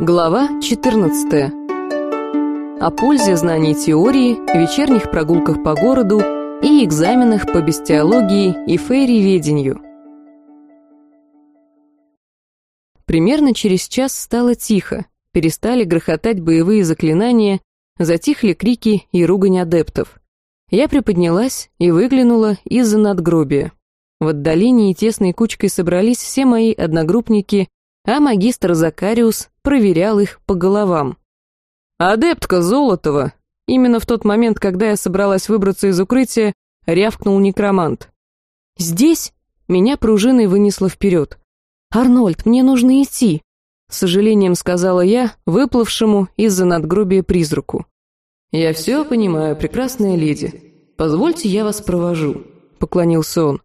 Глава 14. О пользе знаний теории, вечерних прогулках по городу и экзаменах по бестиологии и фейри-ведению. Примерно через час стало тихо, перестали грохотать боевые заклинания, затихли крики и ругань адептов. Я приподнялась и выглянула из-за надгробия. В отдалении тесной кучкой собрались все мои одногруппники, а магистр Закариус проверял их по головам. «Адептка Золотова!» Именно в тот момент, когда я собралась выбраться из укрытия, рявкнул некромант. «Здесь?» Меня пружиной вынесло вперед. «Арнольд, мне нужно идти», — с сожалением сказала я, выплывшему из-за надгробия призраку. «Я все понимаю, прекрасная леди. Позвольте, я вас провожу», — поклонился он.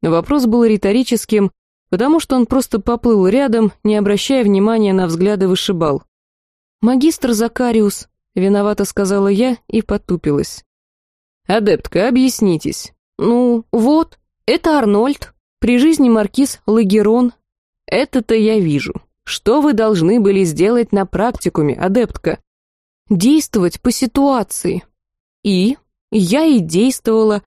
Вопрос был риторическим, потому что он просто поплыл рядом, не обращая внимания на взгляды вышибал. «Магистр Закариус», — виновато сказала я и потупилась. «Адептка, объяснитесь». «Ну, вот, это Арнольд, при жизни маркиз Лагерон. Это-то я вижу. Что вы должны были сделать на практикуме, адептка?» «Действовать по ситуации». «И?» «Я и действовала.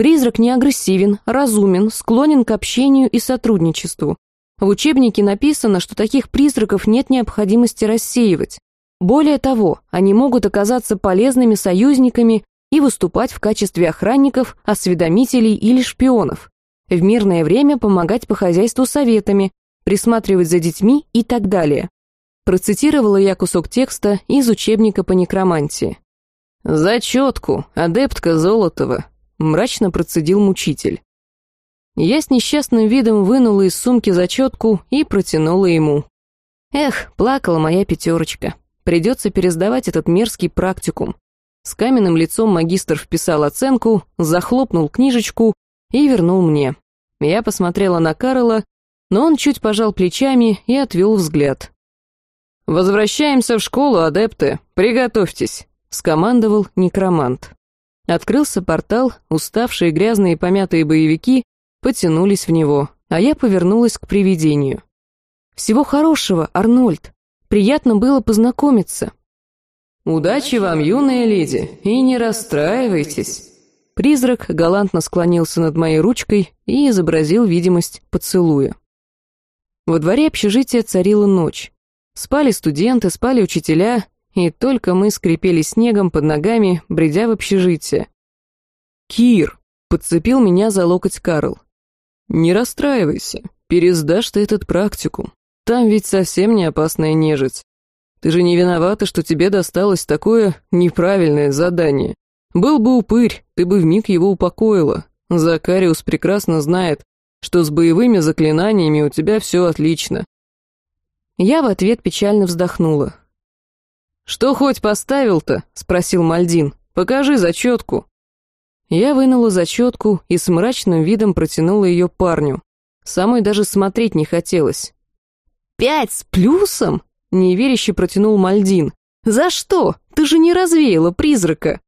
Призрак не агрессивен, разумен, склонен к общению и сотрудничеству. В учебнике написано, что таких призраков нет необходимости рассеивать. Более того, они могут оказаться полезными союзниками и выступать в качестве охранников, осведомителей или шпионов. В мирное время помогать по хозяйству советами, присматривать за детьми и так далее. Процитировала я кусок текста из учебника по некромантии. «Зачетку, адептка Золотова», — мрачно процедил мучитель. Я с несчастным видом вынула из сумки зачетку и протянула ему. Эх, плакала моя пятерочка. Придется пересдавать этот мерзкий практикум. С каменным лицом магистр вписал оценку, захлопнул книжечку и вернул мне. Я посмотрела на Карла, но он чуть пожал плечами и отвел взгляд. «Возвращаемся в школу, адепты, приготовьтесь», — скомандовал некромант. Открылся портал, уставшие грязные помятые боевики потянулись в него, а я повернулась к привидению. «Всего хорошего, Арнольд!» Приятно было познакомиться». «Удачи вам, юная леди, и не расстраивайтесь». Призрак галантно склонился над моей ручкой и изобразил видимость поцелуя. Во дворе общежития царила ночь. Спали студенты, спали учителя, и только мы скрипели снегом под ногами, бредя в общежитие. «Кир!» — подцепил меня за локоть Карл. «Не расстраивайся, пересдашь ты этот практикум. Там ведь совсем не опасная нежить. Ты же не виновата, что тебе досталось такое неправильное задание. Был бы упырь, ты бы вмиг его упокоила. Закариус прекрасно знает, что с боевыми заклинаниями у тебя все отлично. Я в ответ печально вздохнула. «Что хоть поставил-то?» — спросил Мальдин. «Покажи зачетку». Я вынула зачетку и с мрачным видом протянула ее парню. Самой даже смотреть не хотелось. «Пять с плюсом?» — неверяще протянул Мальдин. «За что? Ты же не развеяла призрака!»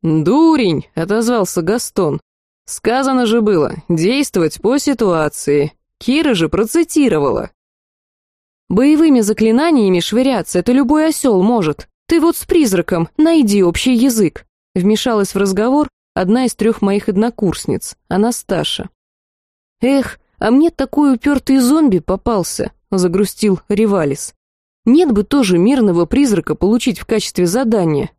«Дурень!» — отозвался Гастон. «Сказано же было, действовать по ситуации. Кира же процитировала». «Боевыми заклинаниями швыряться это любой осел может. Ты вот с призраком найди общий язык», — вмешалась в разговор одна из трех моих однокурсниц, Анасташа. «Эх, а мне такой упертый зомби попался. — загрустил Ривалис. «Нет бы тоже мирного призрака получить в качестве задания».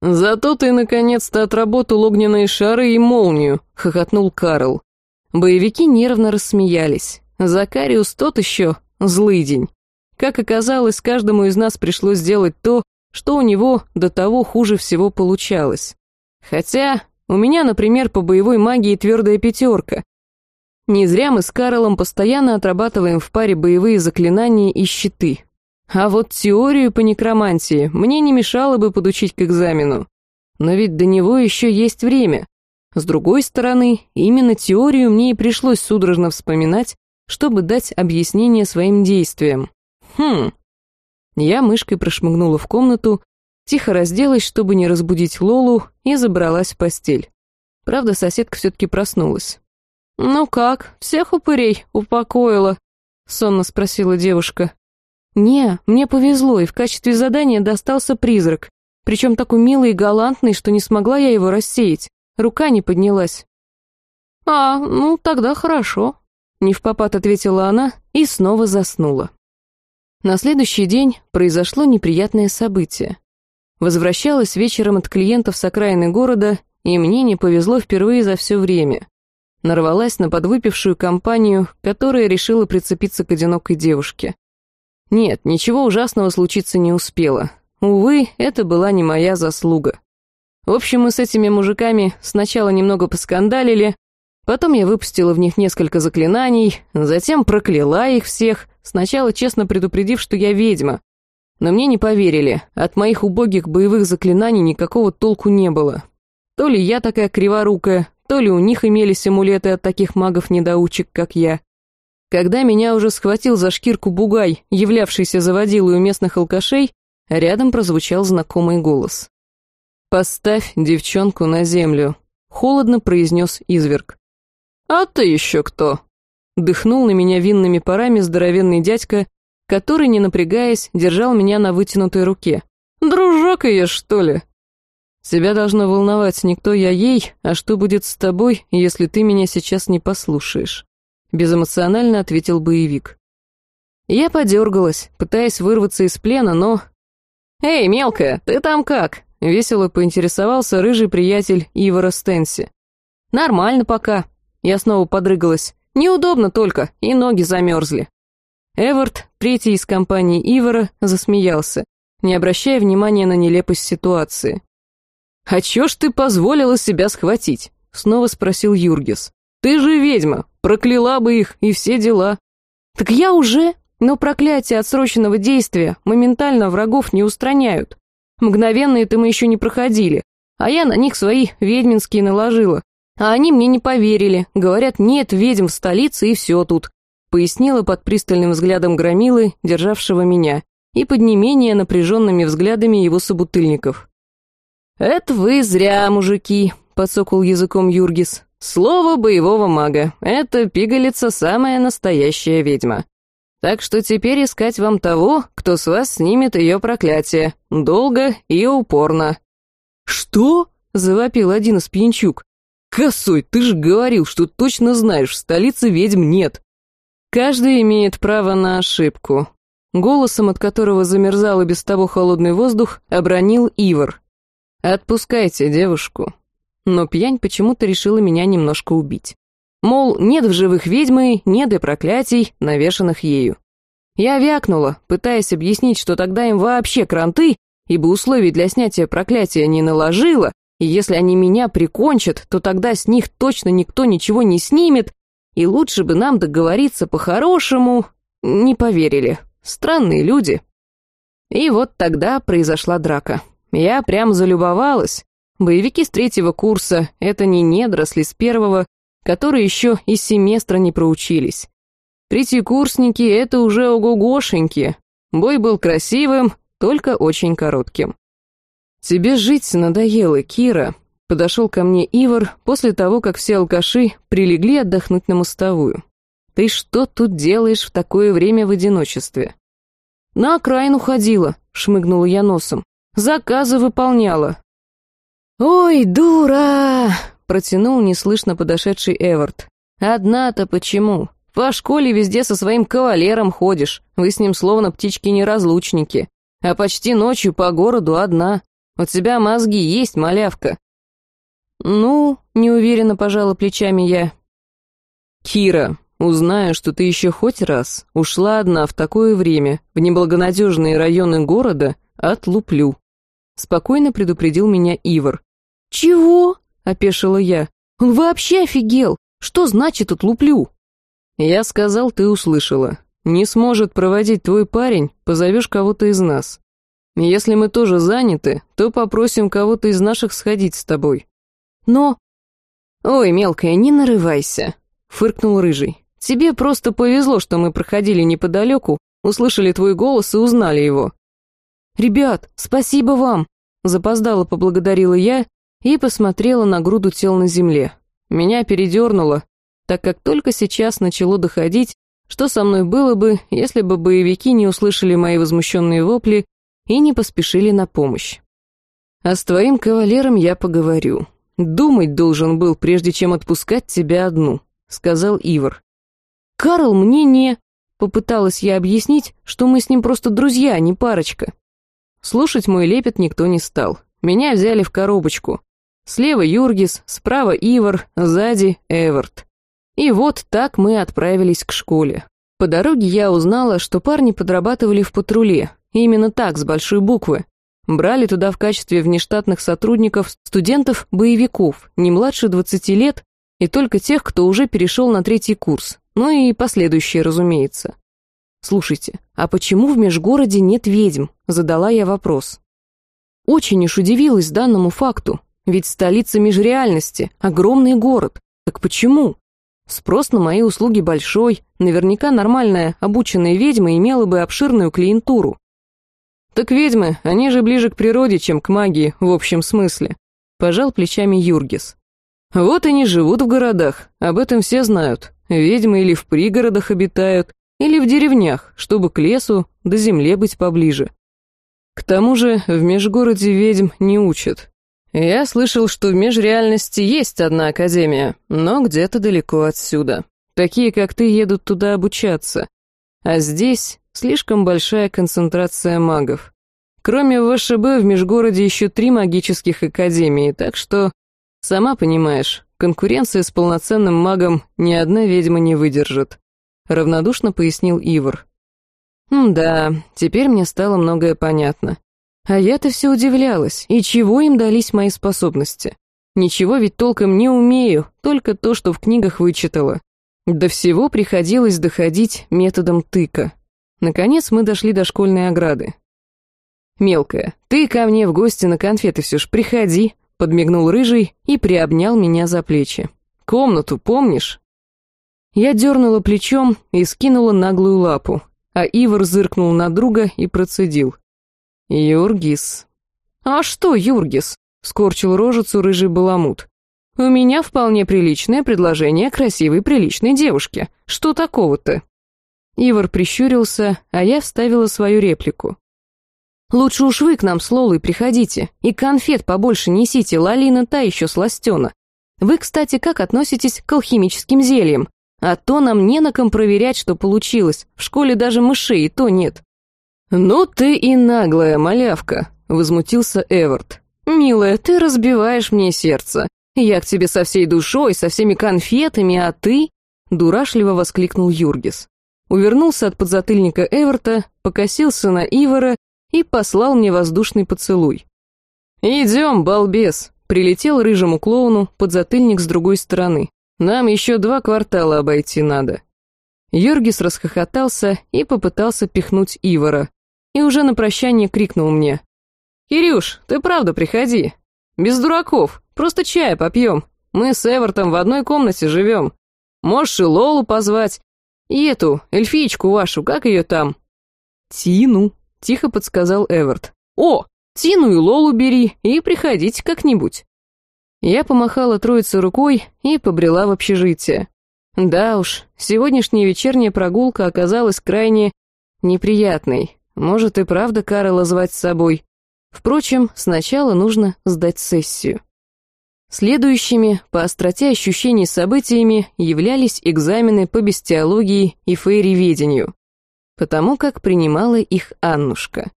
«Зато ты наконец-то отработал огненные шары и молнию», — хохотнул Карл. Боевики нервно рассмеялись. Закариус тот еще злый день. Как оказалось, каждому из нас пришлось сделать то, что у него до того хуже всего получалось. Хотя у меня, например, по боевой магии твердая пятерка, не зря мы с Карлом постоянно отрабатываем в паре боевые заклинания и щиты. А вот теорию по некромантии мне не мешало бы подучить к экзамену. Но ведь до него еще есть время. С другой стороны, именно теорию мне и пришлось судорожно вспоминать, чтобы дать объяснение своим действиям. Хм. Я мышкой прошмыгнула в комнату, тихо разделась, чтобы не разбудить Лолу, и забралась в постель. Правда, соседка все-таки проснулась. «Ну как, всех упырей упокоила?» — сонно спросила девушка. «Не, мне повезло, и в качестве задания достался призрак. Причем такой милый и галантный, что не смогла я его рассеять. Рука не поднялась». «А, ну тогда хорошо», — не в попад ответила она и снова заснула. На следующий день произошло неприятное событие. Возвращалась вечером от клиентов с окраины города, и мне не повезло впервые за все время. Нарвалась на подвыпившую компанию, которая решила прицепиться к одинокой девушке. Нет, ничего ужасного случиться не успело. Увы, это была не моя заслуга. В общем, мы с этими мужиками сначала немного поскандалили, потом я выпустила в них несколько заклинаний, затем прокляла их всех, сначала честно предупредив, что я ведьма, но мне не поверили, от моих убогих боевых заклинаний никакого толку не было. То ли я такая криворукая, то ли у них имелись амулеты от таких магов-недоучек, как я. Когда меня уже схватил за шкирку бугай, являвшийся заводилой у местных алкашей, рядом прозвучал знакомый голос. «Поставь девчонку на землю», — холодно произнес изверг. «А ты еще кто?» Дыхнул на меня винными парами здоровенный дядька который, не напрягаясь, держал меня на вытянутой руке. «Дружок ее, что ли?» «Тебя должно волновать не кто я ей, а что будет с тобой, если ты меня сейчас не послушаешь», безэмоционально ответил боевик. Я подергалась, пытаясь вырваться из плена, но... «Эй, мелкая, ты там как?» — весело поинтересовался рыжий приятель Ивара Стенси. «Нормально пока». Я снова подрыгалась. «Неудобно только, и ноги замерзли». Эвард, третий из компании Ивара, засмеялся, не обращая внимания на нелепость ситуации. «А чё ж ты позволила себя схватить?» — снова спросил Юргис. «Ты же ведьма, прокляла бы их и все дела». «Так я уже, но проклятие отсроченного действия моментально врагов не устраняют. Мгновенно это мы еще не проходили, а я на них свои ведьминские наложила. А они мне не поверили, говорят, нет ведьм в столице и все тут пояснила под пристальным взглядом громилы, державшего меня, и под не менее напряженными взглядами его собутыльников. «Это вы зря, мужики», — подсокал языком Юргис. «Слово боевого мага. Это пигалица самая настоящая ведьма. Так что теперь искать вам того, кто с вас снимет ее проклятие. Долго и упорно». «Что?» — завопил один из пьянчук. «Косой, ты же говорил, что точно знаешь, в столице ведьм нет». Каждый имеет право на ошибку. Голосом, от которого замерзал и без того холодный воздух, обронил Ивар. «Отпускайте девушку». Но пьянь почему-то решила меня немножко убить. Мол, нет в живых ведьмы, нет и проклятий, навешанных ею. Я вякнула, пытаясь объяснить, что тогда им вообще кранты, ибо условий для снятия проклятия не наложила, если они меня прикончат, то тогда с них точно никто ничего не снимет, и лучше бы нам договориться по-хорошему. Не поверили. Странные люди. И вот тогда произошла драка. Я прям залюбовалась. Боевики с третьего курса — это не недоросли с первого, которые еще и семестра не проучились. Третьекурсники — это уже ого-гошеньки. Бой был красивым, только очень коротким. «Тебе жить надоело, Кира», Подошел ко мне Ивар после того, как все алкаши прилегли отдохнуть на мостовую. «Ты что тут делаешь в такое время в одиночестве?» «На окраину ходила», — шмыгнула я носом. «Заказы выполняла». «Ой, дура!» — протянул неслышно подошедший Эвард. «Одна-то почему? По школе везде со своим кавалером ходишь, вы с ним словно птички-неразлучники, а почти ночью по городу одна. У тебя мозги есть, малявка, «Ну...» — неуверенно пожала плечами я. «Кира, узнаю, что ты еще хоть раз ушла одна в такое время в неблагонадежные районы города, отлуплю», — спокойно предупредил меня Ивар. «Чего?» — опешила я. «Он вообще офигел! Что значит отлуплю?» «Я сказал, ты услышала. Не сможет проводить твой парень, позовешь кого-то из нас. Если мы тоже заняты, то попросим кого-то из наших сходить с тобой. Но... «Ой, мелкая, не нарывайся», — фыркнул Рыжий. «Тебе просто повезло, что мы проходили неподалеку, услышали твой голос и узнали его». «Ребят, спасибо вам!» — запоздало поблагодарила я и посмотрела на груду тел на земле. Меня передернуло, так как только сейчас начало доходить, Что со мной было бы, если бы боевики не услышали мои возмущенные вопли и не поспешили на помощь? А с твоим кавалером я поговорю. Думать должен был, прежде чем отпускать тебя одну, сказал Ивар. Карл мне не... Попыталась я объяснить, что мы с ним просто друзья, а не парочка. Слушать мой лепет никто не стал. Меня взяли в коробочку. Слева Юргис, справа Ивар, сзади Эверт. И вот так мы отправились к школе. По дороге я узнала, что парни подрабатывали в патруле. Именно так, с большой буквы. Брали туда в качестве внештатных сотрудников студентов-боевиков, не младше 20 лет, и только тех, кто уже перешел на третий курс, ну и последующие, разумеется. «Слушайте, а почему в межгороде нет ведьм?» — задала я вопрос. Очень уж удивилась данному факту, ведь столица межреальности, огромный город. Так почему? Спрос на мои услуги большой, наверняка нормальная, обученная ведьма имела бы обширную клиентуру. Так ведьмы, они же ближе к природе, чем к магии, в общем смысле. Пожал плечами Юргис. Вот они живут в городах, об этом все знают. Ведьмы или в пригородах обитают, или в деревнях, чтобы к лесу до земле быть поближе. К тому же в межгороде ведьм не учат. Я слышал, что в межреальности есть одна академия, но где-то далеко отсюда. Такие, как ты, едут туда обучаться. А здесь слишком большая концентрация магов. Кроме ВШБ в межгороде еще три магических академии, так что Сама понимаешь, конкуренция с полноценным магом ни одна ведьма не выдержит. Равнодушно пояснил Ивар. Да, теперь мне стало многое понятно. А я-то все удивлялась, и чего им дались мои способности? Ничего ведь толком не умею, только то, что в книгах вычитала. До всего приходилось доходить методом тыка. Наконец мы дошли до школьной ограды. «Мелкая, ты ко мне в гости на конфеты все ж приходи», подмигнул рыжий и приобнял меня за плечи. «Комнату помнишь?» Я дернула плечом и скинула наглую лапу, а Ивар зыркнул на друга и процедил. «Юргис». «А что, Юргис?» — скорчил рожицу рыжий баламут. «У меня вполне приличное предложение красивой приличной девушке. Что такого-то?» Ивар прищурился, а я вставила свою реплику. Лучше уж вы к нам с Лолой приходите, и конфет побольше несите, Лалина та еще сластена. Вы, кстати, как относитесь к алхимическим зельям? А то нам не на ком проверять, что получилось. В школе даже мышей и то нет». «Ну ты и наглая малявка», — возмутился Эвард. «Милая, ты разбиваешь мне сердце. Я к тебе со всей душой, со всеми конфетами, а ты...» Дурашливо воскликнул Юргис. Увернулся от подзатыльника Эверта, покосился на Ивара и послал мне воздушный поцелуй. «Идем, балбес!» — прилетел рыжему клоуну подзатыльник с другой стороны. «Нам еще два квартала обойти надо». Йоргис расхохотался и попытался пихнуть Ивара. И уже на прощание крикнул мне. «Кирюш, ты правда приходи. Без дураков, просто чая попьем. Мы с Эвертом в одной комнате живем. Можешь и Лолу позвать. И эту, эльфичку вашу, как ее там?» «Тину», Тихо подсказал Эверт. «О, Тину и Лолу бери и приходите как-нибудь». Я помахала троице рукой и побрела в общежитие. Да уж, сегодняшняя вечерняя прогулка оказалась крайне неприятной. Может и правда Карла звать с собой. Впрочем, сначала нужно сдать сессию. Следующими по остроте ощущений событиями являлись экзамены по бестиологии и фейриведению потому как принимала их Аннушка.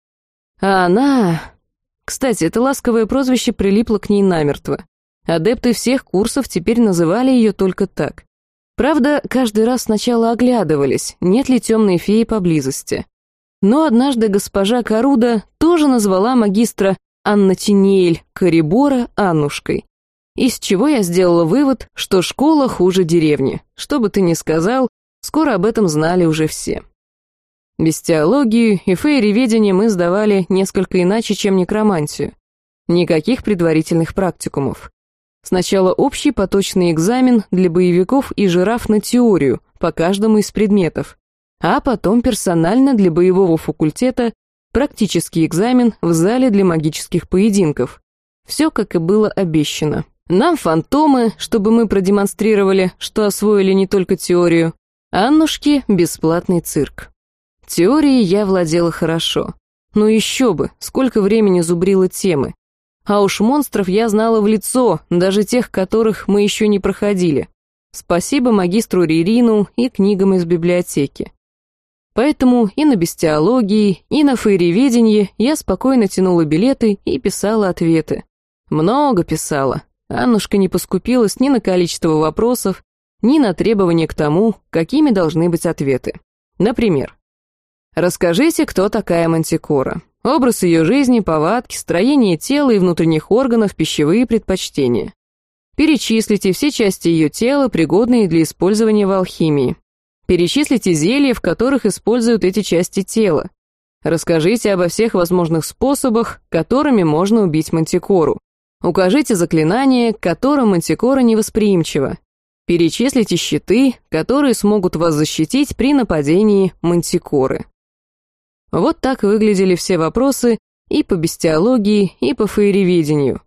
А она... Кстати, это ласковое прозвище прилипло к ней намертво. Адепты всех курсов теперь называли ее только так. Правда, каждый раз сначала оглядывались, нет ли темной феи поблизости. Но однажды госпожа Каруда тоже назвала магистра Анна Тинеэль Корибора Аннушкой. Из чего я сделала вывод, что школа хуже деревни. Что бы ты ни сказал, скоро об этом знали уже все. Бестиологию и фейриведение мы сдавали несколько иначе, чем некромантию. Никаких предварительных практикумов. Сначала общий поточный экзамен для боевиков и жираф на теорию по каждому из предметов, а потом персонально для боевого факультета практический экзамен в зале для магических поединков. Все, как и было обещано. Нам фантомы, чтобы мы продемонстрировали, что освоили не только теорию, Аннушке бесплатный цирк. Теорией я владела хорошо. Ну еще бы, сколько времени зубрила темы. А уж монстров я знала в лицо, даже тех, которых мы еще не проходили. Спасибо магистру Ририну и книгам из библиотеки. Поэтому и на бестиологии, и на фейреведенье я спокойно тянула билеты и писала ответы. Много писала. Аннушка не поскупилась ни на количество вопросов, ни на требования к тому, какими должны быть ответы. Например, «Расскажите, кто такая Мантикора? Образ ее жизни, повадки, строение тела и внутренних органов, пищевые предпочтения. Перечислите все части ее тела, пригодные для использования в алхимии. Перечислите зелья, в которых используют эти части тела. Расскажите обо всех возможных способах, которыми можно убить мантикору. Укажите заклинания, к которым мантикора невосприимчива. Перечислите щиты, которые смогут вас защитить при нападении мантикоры. Вот так выглядели все вопросы и по бестиологии, и по фаереведению.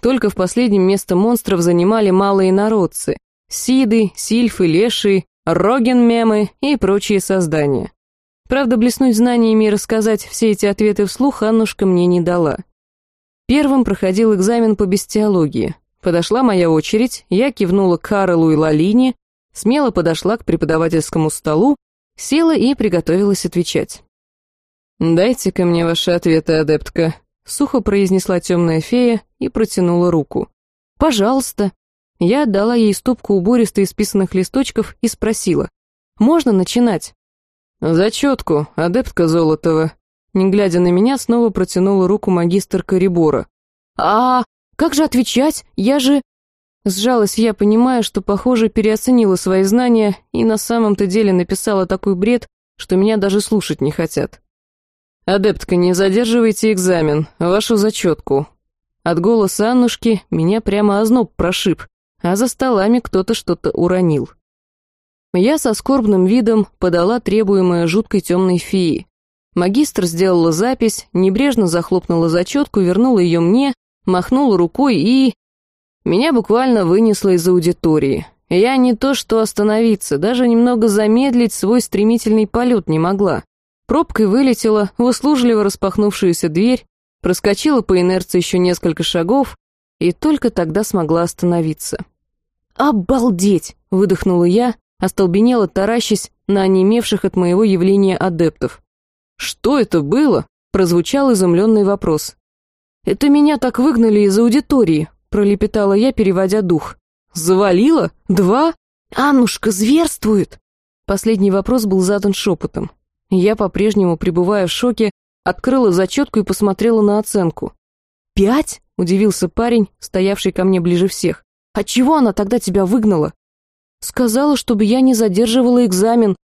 Только в последнем место монстров занимали малые народцы – сиды, сильфы, леши, роген-мемы и прочие создания. Правда, блеснуть знаниями и рассказать все эти ответы вслух Аннушка мне не дала. Первым проходил экзамен по бестиологии. Подошла моя очередь, я кивнула Карлу и Лалине, смело подошла к преподавательскому столу, села и приготовилась отвечать. «Дайте-ка мне ваши ответы, адептка», — сухо произнесла темная фея и протянула руку. «Пожалуйста». Я отдала ей стопку убористо исписанных листочков и спросила. «Можно начинать?» «Зачетку, адептка Золотова». Не глядя на меня, снова протянула руку магистр Корибора. «А как же отвечать? Я же...» Сжалась я, понимая, что, похоже, переоценила свои знания и на самом-то деле написала такой бред, что меня даже слушать не хотят. «Адептка, не задерживайте экзамен, вашу зачетку». От голоса Аннушки меня прямо озноб прошиб, а за столами кто-то что-то уронил. Я со скорбным видом подала требуемое жуткой темной феи. Магистр сделала запись, небрежно захлопнула зачетку, вернула ее мне, махнула рукой и... Меня буквально вынесло из аудитории. Я не то что остановиться, даже немного замедлить свой стремительный полет не могла. Пробкой вылетела в услужливо распахнувшуюся дверь, проскочила по инерции еще несколько шагов и только тогда смогла остановиться. «Обалдеть!» — выдохнула я, остолбенела, таращась на онемевших от моего явления адептов. «Что это было?» — прозвучал изумленный вопрос. «Это меня так выгнали из аудитории», — пролепетала я, переводя дух. «Завалило? Два? Аннушка зверствует!» Последний вопрос был задан шепотом. Я, по-прежнему пребывая в шоке, открыла зачетку и посмотрела на оценку. «Пять?» — удивился парень, стоявший ко мне ближе всех. «Отчего она тогда тебя выгнала?» «Сказала, чтобы я не задерживала экзамен.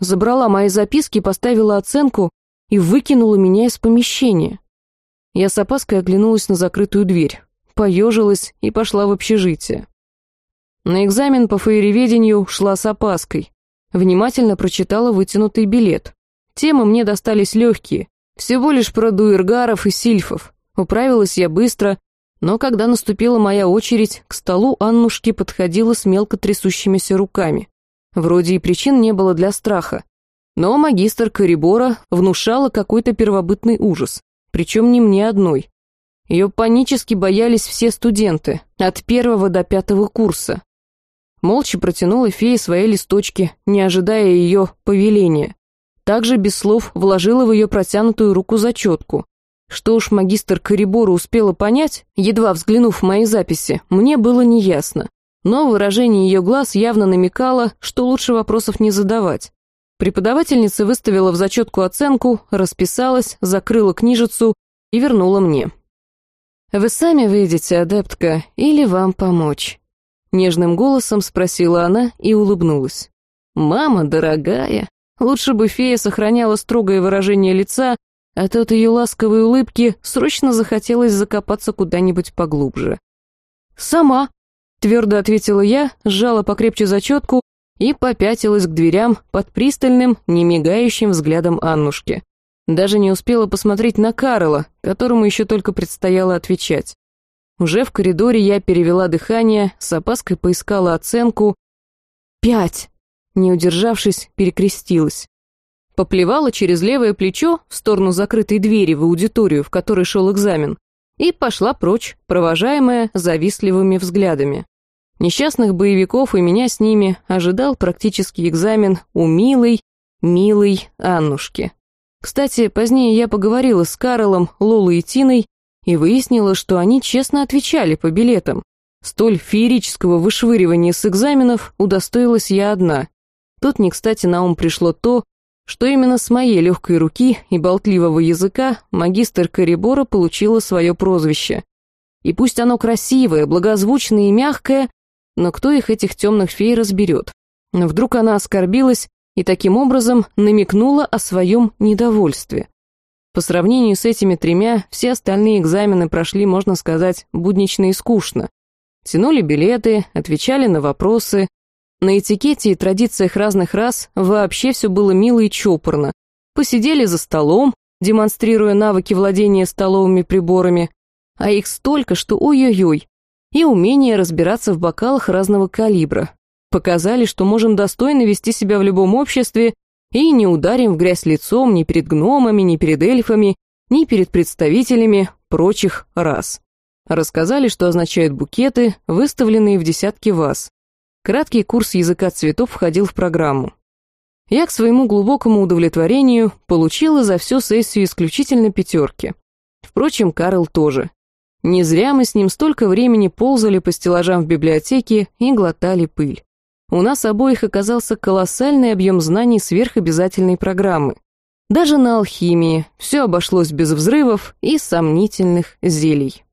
Забрала мои записки, поставила оценку и выкинула меня из помещения». Я с опаской оглянулась на закрытую дверь, поежилась и пошла в общежитие. На экзамен по фаереведению шла с опаской. Внимательно прочитала вытянутый билет. Темы мне достались легкие, всего лишь про дуэргаров и сильфов. Управилась я быстро, но когда наступила моя очередь, к столу Аннушки подходила с мелко трясущимися руками. Вроде и причин не было для страха. Но магистр Корибора внушала какой-то первобытный ужас, причем не мне одной. Ее панически боялись все студенты, от первого до пятого курса. Молча протянула фея свои листочки, не ожидая ее повеления также без слов вложила в ее протянутую руку зачетку. Что уж магистр Корибора успела понять, едва взглянув в мои записи, мне было неясно. Но выражение ее глаз явно намекало, что лучше вопросов не задавать. Преподавательница выставила в зачетку оценку, расписалась, закрыла книжицу и вернула мне. «Вы сами выйдете, адептка, или вам помочь?» Нежным голосом спросила она и улыбнулась. «Мама дорогая, Лучше бы фея сохраняла строгое выражение лица, от ее ласковой улыбки срочно захотелось закопаться куда-нибудь поглубже. «Сама», — твердо ответила я, сжала покрепче зачетку и попятилась к дверям под пристальным, немигающим взглядом Аннушки. Даже не успела посмотреть на Карла, которому еще только предстояло отвечать. Уже в коридоре я перевела дыхание, с опаской поискала оценку. «Пять!» не удержавшись, перекрестилась. Поплевала через левое плечо в сторону закрытой двери в аудиторию, в которой шел экзамен, и пошла прочь, провожаемая завистливыми взглядами. Несчастных боевиков и меня с ними ожидал практический экзамен у милой, милой Аннушки. Кстати, позднее я поговорила с Карлом, Лолой и Тиной и выяснила, что они честно отвечали по билетам. Столь феерического вышвыривания с экзаменов удостоилась я одна. Тут не кстати на ум пришло то, что именно с моей легкой руки и болтливого языка магистр Корибора получила свое прозвище. И пусть оно красивое, благозвучное и мягкое, но кто их, этих темных фей, разберет? Вдруг она оскорбилась и таким образом намекнула о своем недовольстве. По сравнению с этими тремя, все остальные экзамены прошли, можно сказать, буднично и скучно. Тянули билеты, отвечали на вопросы, на этикете и традициях разных рас вообще все было мило и чопорно. Посидели за столом, демонстрируя навыки владения столовыми приборами, а их столько, что ой-ой-ой, и умение разбираться в бокалах разного калибра. Показали, что можем достойно вести себя в любом обществе и не ударим в грязь лицом ни перед гномами, ни перед эльфами, ни перед представителями прочих рас. Рассказали, что означают букеты, выставленные в десятки ваз. Краткий курс языка цветов входил в программу. Я к своему глубокому удовлетворению получила за всю сессию исключительно пятерки. Впрочем, Карл тоже. Не зря мы с ним столько времени ползали по стеллажам в библиотеке и глотали пыль. У нас обоих оказался колоссальный объем знаний сверхобязательной программы. Даже на алхимии все обошлось без взрывов и сомнительных зелий.